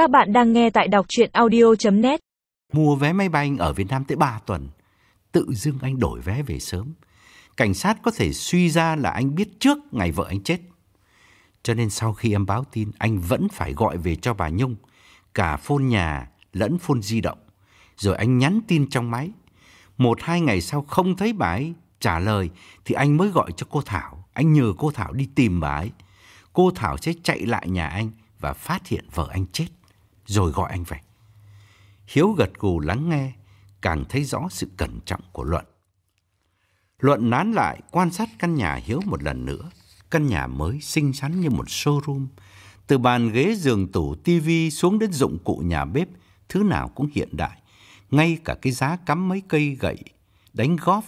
Các bạn đang nghe tại đọc chuyện audio.net Mua vé máy bay ở Việt Nam tới 3 tuần. Tự dưng anh đổi vé về sớm. Cảnh sát có thể suy ra là anh biết trước ngày vợ anh chết. Cho nên sau khi em báo tin, anh vẫn phải gọi về cho bà Nhung. Cả phone nhà lẫn phone di động. Rồi anh nhắn tin trong máy. Một hai ngày sau không thấy bà ấy trả lời thì anh mới gọi cho cô Thảo. Anh nhờ cô Thảo đi tìm bà ấy. Cô Thảo sẽ chạy lại nhà anh và phát hiện vợ anh chết. Rồi gọi anh về. Hiếu gật gù lắng nghe, càng thấy rõ sự cẩn trọng của Luận. Luận nán lại quan sát căn nhà Hiếu một lần nữa. Căn nhà mới xinh xắn như một showroom. Từ bàn ghế giường tủ tivi xuống đến dụng cụ nhà bếp, thứ nào cũng hiện đại. Ngay cả cái giá cắm mấy cây gậy, đánh golf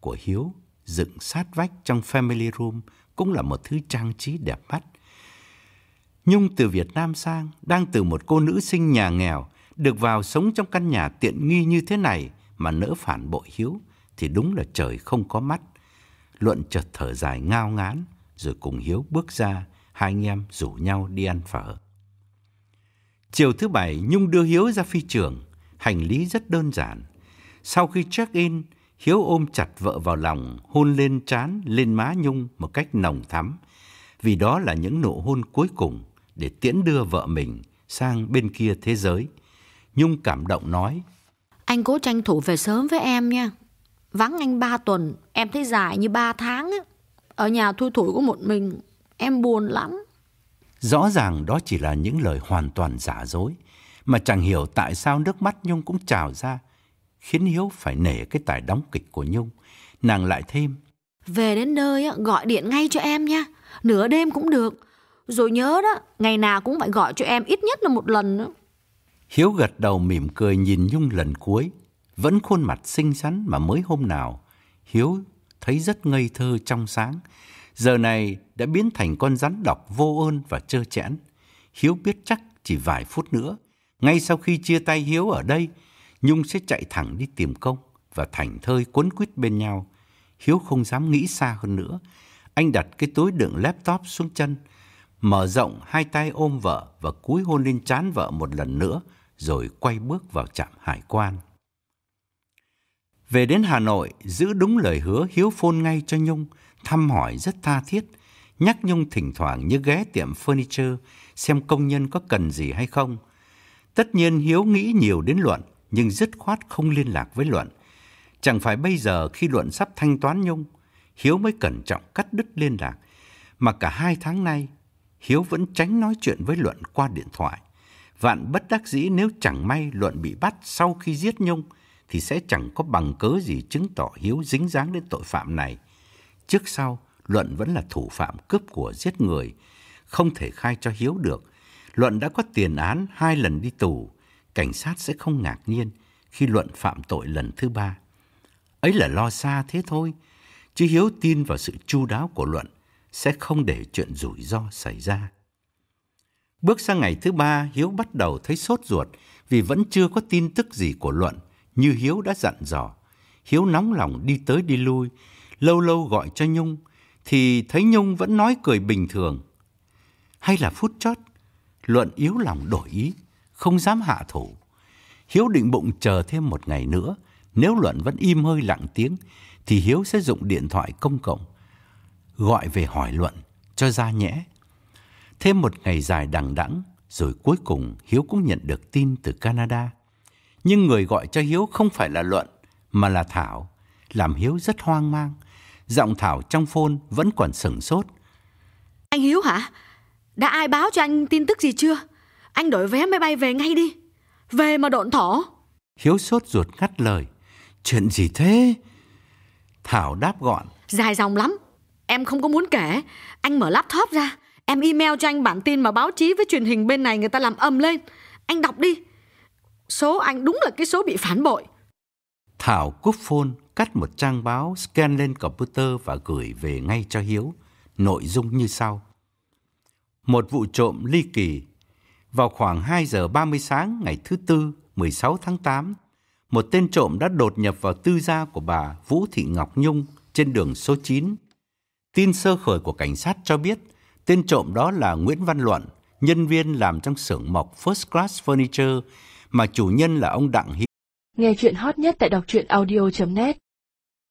của Hiếu dựng sát vách trong family room cũng là một thứ trang trí đẹp mắt. Nhung từ Việt Nam sang, đang từ một cô nữ sinh nhà nghèo, được vào sống trong căn nhà tiện nghi như thế này mà nỡ phản bội Hiếu, thì đúng là trời không có mắt. Luận chợt thở dài ngao ngán, rồi cùng Hiếu bước ra, hai anh em rủ nhau đi ăn phở. Chiều thứ bảy, Nhung đưa Hiếu ra phi trường, hành lý rất đơn giản. Sau khi check-in, Hiếu ôm chặt vợ vào lòng, hôn lên trán, lên má Nhung một cách nồng thắm, vì đó là những nụ hôn cuối cùng để tiễn đưa vợ mình sang bên kia thế giới. Nhung cảm động nói, Anh cố tranh thủ về sớm với em nha. Vắng anh ba tuần, em thấy dài như ba tháng á. Ở nhà thui thủi có một mình, em buồn lắm. rõ ràng đó chỉ là những lời hoàn toàn giả dối, mà chẳng hiểu tại sao nước mắt Nhung cũng trào ra, khiến Hiếu phải nể cái tài đóng kịch của Nhung. Nàng lại thêm, Về đến nơi á, gọi điện ngay cho em nha. Nửa đêm cũng được. Rồi nhớ đó, ngày nào cũng phải gọi cho em ít nhất là một lần nữa. Hiếu gật đầu mỉm cười nhìn Nhung lần cuối, vẫn khuôn mặt xinh xắn mà mới hôm nào. Hiếu thấy rất ngây thơ trong sáng, giờ này đã biến thành con rắn độc vô ơn và trơ trẽn Hiếu biết chắc chỉ vài phút nữa, ngay sau khi chia tay Hiếu ở đây, Nhung sẽ chạy thẳng đi tìm công và thành thơi cuốn quýt bên nhau. Hiếu không dám nghĩ xa hơn nữa. Anh đặt cái túi đựng laptop xuống chân, mở rộng hai tay ôm vợ và cúi hôn lên trán vợ một lần nữa, rồi quay bước vào trạm hải quan. Về đến Hà Nội, giữ đúng lời hứa Hiếu phôn ngay cho Nhung, thăm hỏi rất tha thiết, nhắc Nhung thỉnh thoảng như ghé tiệm furniture xem công nhân có cần gì hay không. Tất nhiên Hiếu nghĩ nhiều đến Luận, nhưng dứt khoát không liên lạc với Luận. Chẳng phải bây giờ khi Luận sắp thanh toán Nhung, Hiếu mới cẩn trọng cắt đứt liên lạc, mà cả hai tháng nay, Hiếu vẫn tránh nói chuyện với Luận qua điện thoại. Vạn bất đắc dĩ nếu chẳng may Luận bị bắt sau khi giết Nhung, thì sẽ chẳng có bằng cớ gì chứng tỏ Hiếu dính dáng đến tội phạm này. Trước sau, Luận vẫn là thủ phạm cướp của giết người, không thể khai cho Hiếu được. Luận đã có tiền án hai lần đi tù, cảnh sát sẽ không ngạc nhiên khi Luận phạm tội lần thứ ba. Ấy là lo xa thế thôi, chứ Hiếu tin vào sự chu đáo của Luận sẽ không để chuyện rủi ro xảy ra. Bước sang ngày thứ ba, Hiếu bắt đầu thấy sốt ruột vì vẫn chưa có tin tức gì của Luận như Hiếu đã dặn dò. Hiếu nóng lòng đi tới đi lui, lâu lâu gọi cho Nhung, thì thấy Nhung vẫn nói cười bình thường. Hay là phút chót, Luận yếu lòng đổi ý, không dám hạ thủ. Hiếu định bụng chờ thêm một ngày nữa, nếu Luận vẫn im hơi lặng tiếng, thì Hiếu sẽ dùng điện thoại công cộng, gọi về hỏi Luận, cho ra nhẽ. Thêm một ngày dài đằng đẵng, rồi cuối cùng Hiếu cũng nhận được tin từ Canada. Nhưng người gọi cho Hiếu không phải là Luận, mà là Thảo, làm Hiếu rất hoang mang. Giọng Thảo trong phone vẫn còn sửng sốt. Anh Hiếu hả? Đã ai báo cho anh tin tức gì chưa? Anh đổi vé máy bay về ngay đi. Về mà độn thỏ. Hiếu sốt ruột ngắt lời. Chuyện gì thế? Thảo đáp gọn. Dài dòng lắm. Em không có muốn kể. Anh mở laptop ra. Em email cho anh bản tin mà báo chí với truyền hình bên này người ta làm ầm lên. Anh đọc đi. Số anh đúng là cái số bị phản bội. Thảo cúp phone, cắt một trang báo, scan lên computer và gửi về ngay cho Hiếu. Nội dung như sau. Một vụ trộm ly kỳ. Vào khoảng 2 giờ 30 sáng ngày thứ Tư, 16 tháng 8, một tên trộm đã đột nhập vào tư gia của bà Vũ Thị Ngọc Nhung trên đường số 9. Tin sơ khởi của cảnh sát cho biết tên trộm đó là Nguyễn Văn Luận, nhân viên làm trong xưởng mộc First Class Furniture mà chủ nhân là ông Đặng Hiếu. Nghe chuyện hot nhất tại đọc truyện audio.net